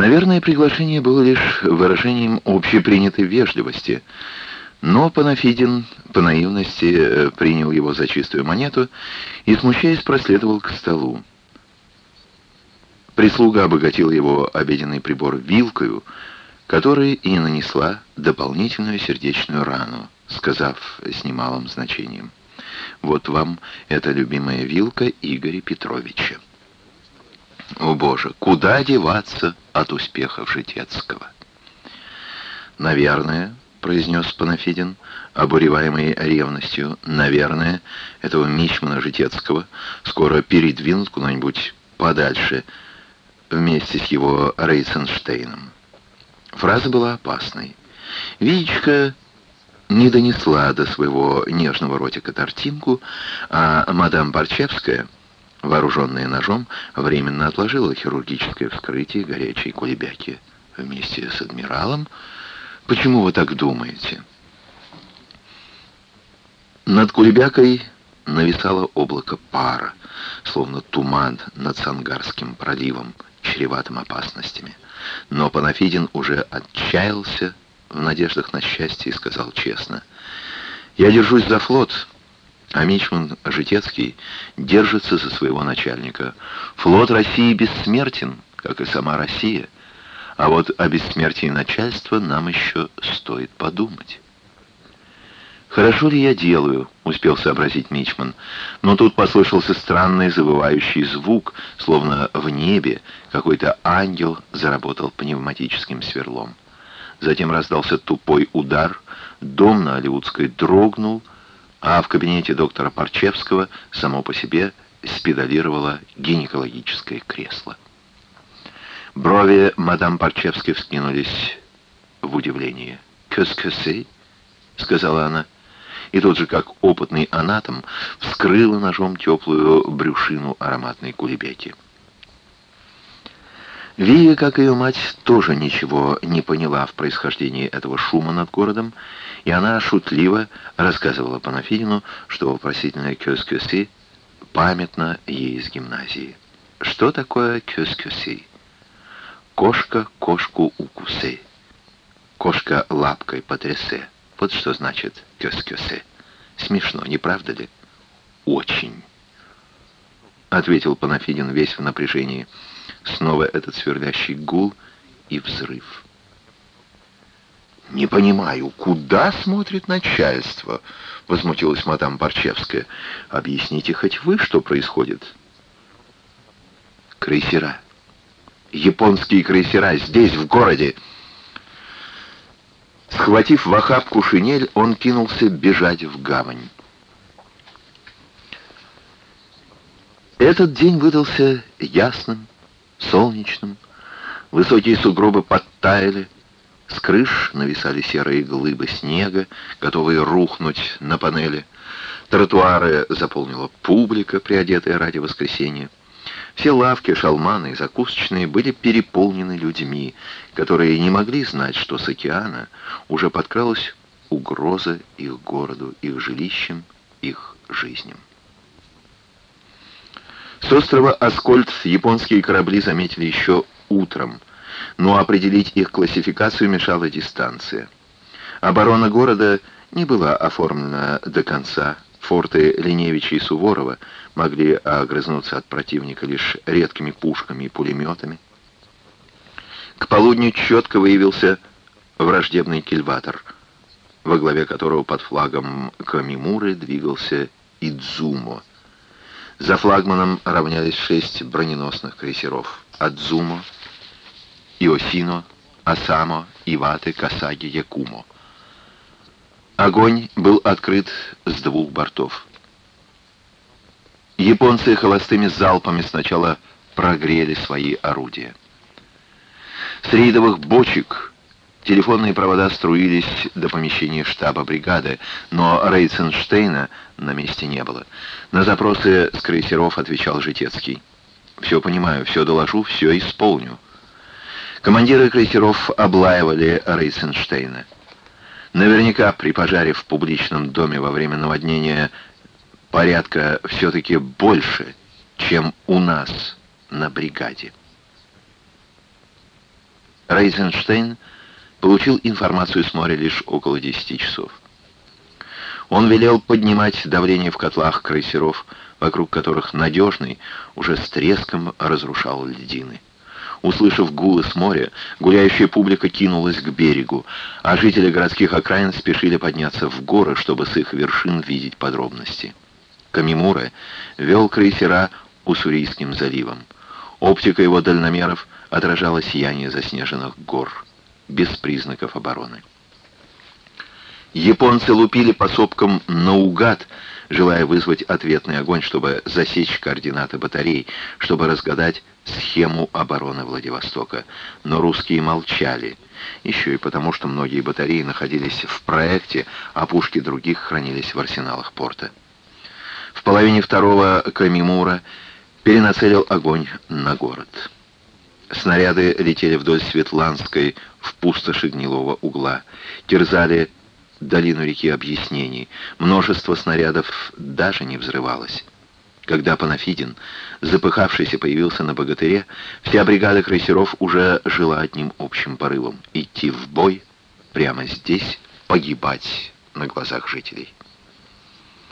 Наверное, приглашение было лишь выражением общепринятой вежливости, но Панафидин по наивности э, принял его за чистую монету и, смущаясь, проследовал к столу. Прислуга обогатила его обеденный прибор вилкою, которая и нанесла дополнительную сердечную рану, сказав с немалым значением. «Вот вам эта любимая вилка Игоря Петровича». О боже, куда деваться от успехов Житецкого? Наверное, произнес Панафидин, обуреваемый ревностью, наверное, этого мичмана Житецкого скоро передвинут куда-нибудь подальше вместе с его Рейценштейном. Фраза была опасной. Вичка не донесла до своего нежного ротика тортинку, а мадам Борчевская — вооруженная ножом, временно отложила хирургическое вскрытие горячей кулебяки. Вместе с адмиралом? Почему вы так думаете? Над кулебякой нависало облако пара, словно туман над Сангарским проливом, чреватым опасностями. Но Панафидин уже отчаялся в надеждах на счастье и сказал честно, «Я держусь за флот». А Мичман Житецкий держится за своего начальника. Флот России бессмертен, как и сама Россия. А вот о бессмертии начальства нам еще стоит подумать. «Хорошо ли я делаю?» — успел сообразить Мичман. Но тут послышался странный завывающий звук, словно в небе какой-то ангел заработал пневматическим сверлом. Затем раздался тупой удар, дом на Оливудской дрогнул — а в кабинете доктора Парчевского само по себе спедалировало гинекологическое кресло. Брови мадам Парчевской вскинулись в удивление. «Кэс-кэсэй?» — сказала она. И тут же, как опытный анатом, вскрыла ножом теплую брюшину ароматной кулебяки. Вия, как ее мать, тоже ничего не поняла в происхождении этого шума над городом, и она шутливо рассказывала Панафидину, что вопросительное «кёс-кёси» памятно ей из гимназии. Что такое «кёс-кёси»? Кошка кошку укусы. Кошка лапкой потрясе. Вот что значит «кёс-кёсе». Смешно, не правда ли? Очень. Ответил Панафидин весь в напряжении. Снова этот сверлящий гул и взрыв. «Не понимаю, куда смотрит начальство?» — возмутилась мадам Борчевская. «Объясните хоть вы, что происходит?» «Крейсера. Японские крейсера здесь, в городе!» Схватив в охапку шинель, он кинулся бежать в гавань. Этот день выдался ясным, солнечным. Высокие сугробы подтаяли, с крыш нависали серые глыбы снега, готовые рухнуть на панели. Тротуары заполнила публика, приодетая ради воскресенья. Все лавки, шалманы и закусочные были переполнены людьми, которые не могли знать, что с океана уже подкралась угроза их городу, их жилищам, их жизням. С острова Аскольд японские корабли заметили еще утром, но определить их классификацию мешала дистанция. Оборона города не была оформлена до конца. Форты Леневича и Суворова могли огрызнуться от противника лишь редкими пушками и пулеметами. К полудню четко выявился враждебный кильватор, во главе которого под флагом Камимуры двигался Идзумо. За флагманом равнялись шесть броненосных крейсеров «Адзумо», «Иосино», «Асамо», «Иваты», «Касаги», «Якумо». Огонь был открыт с двух бортов. Японцы холостыми залпами сначала прогрели свои орудия. С рейдовых бочек Телефонные провода струились до помещения штаба бригады, но Рейценштейна на месте не было. На запросы с крейсеров отвечал Житецкий. «Все понимаю, все доложу, все исполню». Командиры крейсеров облаивали Рейценштейна. Наверняка при пожаре в публичном доме во время наводнения порядка все-таки больше, чем у нас на бригаде. Рейзенштейн получил информацию с моря лишь около 10 часов. Он велел поднимать давление в котлах крейсеров, вокруг которых надежный уже с треском разрушал льдины. Услышав гулы с моря, гуляющая публика кинулась к берегу, а жители городских окраин спешили подняться в горы, чтобы с их вершин видеть подробности. Камимура вел крейсера Уссурийским заливом. Оптика его дальномеров отражала сияние заснеженных гор, без признаков обороны. Японцы лупили по сопкам наугад, желая вызвать ответный огонь, чтобы засечь координаты батарей, чтобы разгадать схему обороны Владивостока. Но русские молчали, еще и потому, что многие батареи находились в проекте, а пушки других хранились в арсеналах порта. В половине второго Камимура перенацелил огонь на город. Снаряды летели вдоль Светланской в пустоши гнилого угла, терзали долину реки объяснений. Множество снарядов даже не взрывалось. Когда Панафидин, запыхавшийся, появился на богатыре, вся бригада крейсеров уже жила одним общим порывом — идти в бой, прямо здесь, погибать на глазах жителей.